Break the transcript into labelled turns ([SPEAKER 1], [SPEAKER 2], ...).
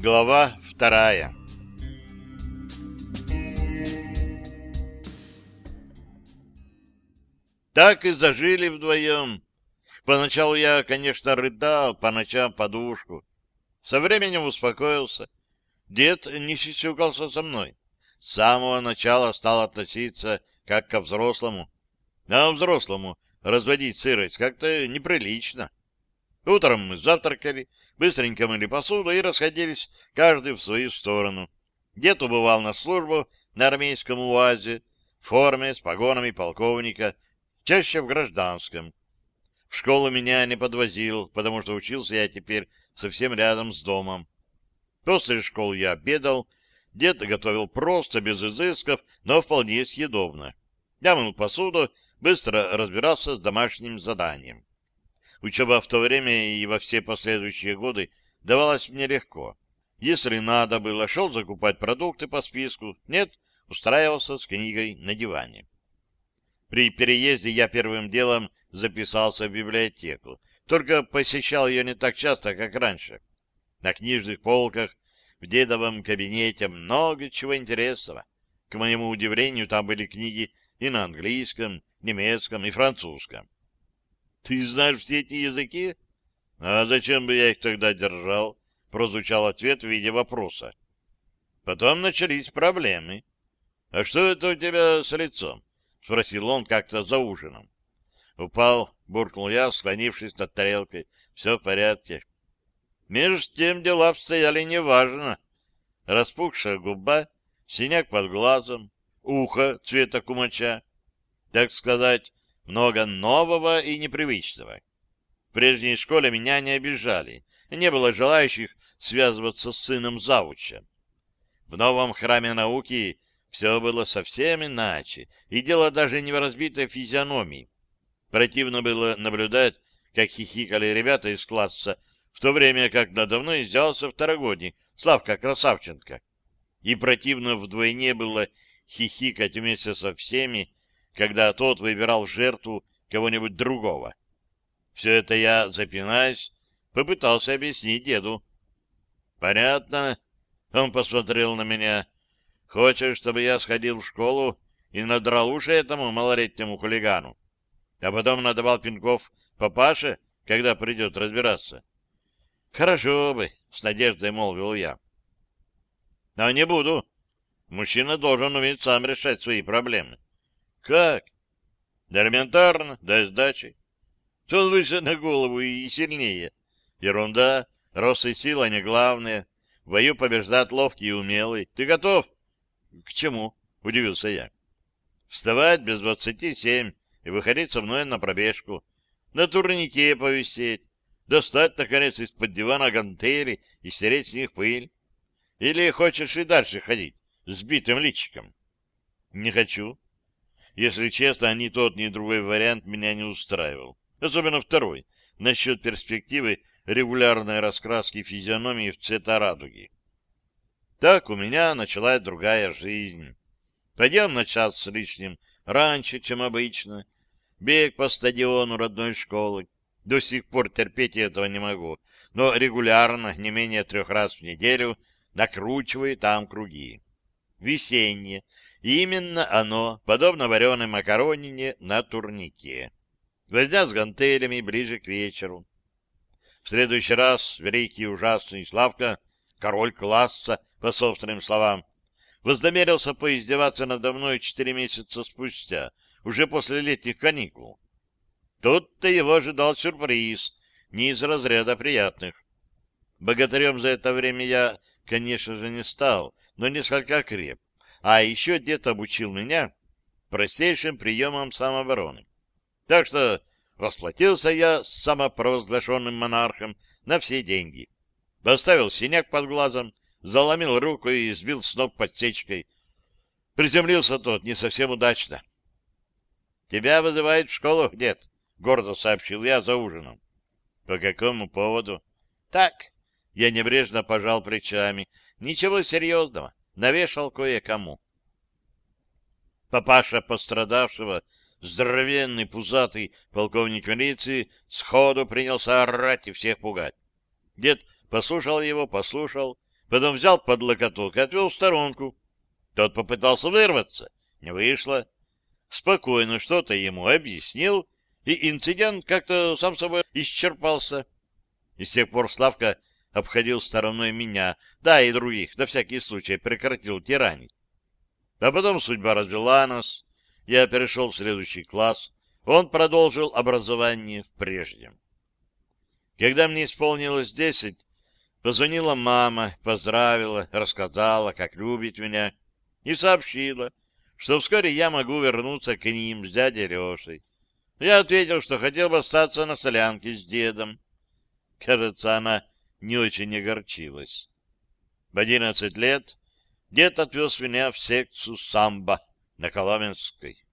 [SPEAKER 1] Глава вторая Так и зажили вдвоем. Поначалу я, конечно, рыдал по ночам подушку. Со временем успокоился. Дед не сисюкался со мной. С самого начала стал относиться как ко взрослому. А взрослому разводить сырость как-то неприлично. Утром мы завтракали, быстренько мыли посуду и расходились каждый в свою сторону. Дед убывал на службу на армейском УАЗе, в форме с погонами полковника, чаще в гражданском. В школу меня не подвозил, потому что учился я теперь совсем рядом с домом. После школы я обедал, дед готовил просто, без изысков, но вполне съедобно. Я мыл посуду, быстро разбирался с домашним заданием. Учеба в то время и во все последующие годы давалась мне легко. Если надо было, шел закупать продукты по списку, нет, устраивался с книгой на диване. При переезде я первым делом записался в библиотеку, только посещал ее не так часто, как раньше. На книжных полках в дедовом кабинете много чего интересного. К моему удивлению, там были книги и на английском, немецком и французском. Ты знаешь все эти языки? А зачем бы я их тогда держал? Прозвучал ответ в виде вопроса. Потом начались проблемы. А что это у тебя с лицом? Спросил он как-то за ужином. Упал, буркнул я, склонившись над тарелкой. Все в порядке. Между тем дела обстояли неважно. Распухшая губа, синяк под глазом, ухо цвета кумача. Так сказать, много нового и непривычного. В прежней школе меня не обижали, не было желающих связываться с сыном завуча. В новом храме науки все было совсем иначе, и дело даже не в разбитой физиономии. Противно было наблюдать, как хихикали ребята из класса, в то время как надо мной взялся второгодник Славка Красавченко. И противно вдвойне было хихикать вместе со всеми, когда тот выбирал жертву кого-нибудь другого. Все это я, запинаясь, попытался объяснить деду. — Понятно. Он посмотрел на меня. — Хочешь, чтобы я сходил в школу и надрал уши этому малолетнему хулигану? А потом надавал пинков папаше, когда придет разбираться? — Хорошо бы, — с надеждой молвил я. — Но не буду. Мужчина должен уметь сам решать свои проблемы. Как? Элементарно, до сдачи. Тут выше на голову и сильнее. Ерунда, рост и сила не главное. В бою побеждает ловкий и умелый. Ты готов? К чему? Удивился я. Вставать без двадцати семь и выходить со мной на пробежку. На турнике повисеть. Достать, наконец, из-под дивана гантели и стереть с них пыль. Или хочешь и дальше ходить с битым личиком? Не хочу. Если честно, ни тот, ни другой вариант меня не устраивал. Особенно второй, насчет перспективы регулярной раскраски физиономии в цвета радуги. Так у меня началась другая жизнь. Пойдем на час с лишним раньше, чем обычно. Бег по стадиону родной школы. До сих пор терпеть этого не могу, но регулярно, не менее трех раз в неделю, накручиваю там круги. Весеннее, именно оно, подобно вареной макаронине на турнике. Возня с гантелями ближе к вечеру. В следующий раз великий ужасный Славка, король класса, по собственным словам, вознамерился поиздеваться надо мной четыре месяца спустя, уже после летних каникул. Тут-то его ожидал сюрприз, не из разряда приятных. Богатырем за это время я, конечно же, не стал, но несколько креп а еще дед обучил меня простейшим приемам самообороны. Так что расплатился я с самопровозглашенным монархом на все деньги. Доставил синяк под глазом, заломил руку и сбил с ног подсечкой. Приземлился тот не совсем удачно. — Тебя вызывает в школу, дед, — гордо сообщил я за ужином. — По какому поводу? — Так. Я небрежно пожал плечами. Ничего серьезного навешал кое-кому. Папаша пострадавшего, здоровенный пузатый полковник милиции, сходу принялся орать и всех пугать. Дед послушал его, послушал, Потом взял под локоток и отвел в сторонку. Тот попытался вырваться. Не вышло. Спокойно что-то ему объяснил, и инцидент как-то сам собой исчерпался. И с тех пор Славка обходил стороной меня, да и других, на всякий случай прекратил тиранить. А потом судьба развела нас, я перешел в следующий класс, он продолжил образование в прежнем. Когда мне исполнилось десять, позвонила мама, поздравила, рассказала, как любит меня, и сообщила, что вскоре я могу вернуться к ним с дядей Лешей. Я ответил, что хотел бы остаться на солянке с дедом. Кажется, она не очень огорчилась. В одиннадцать лет дед отвез меня в секцию самбо на Коломенской.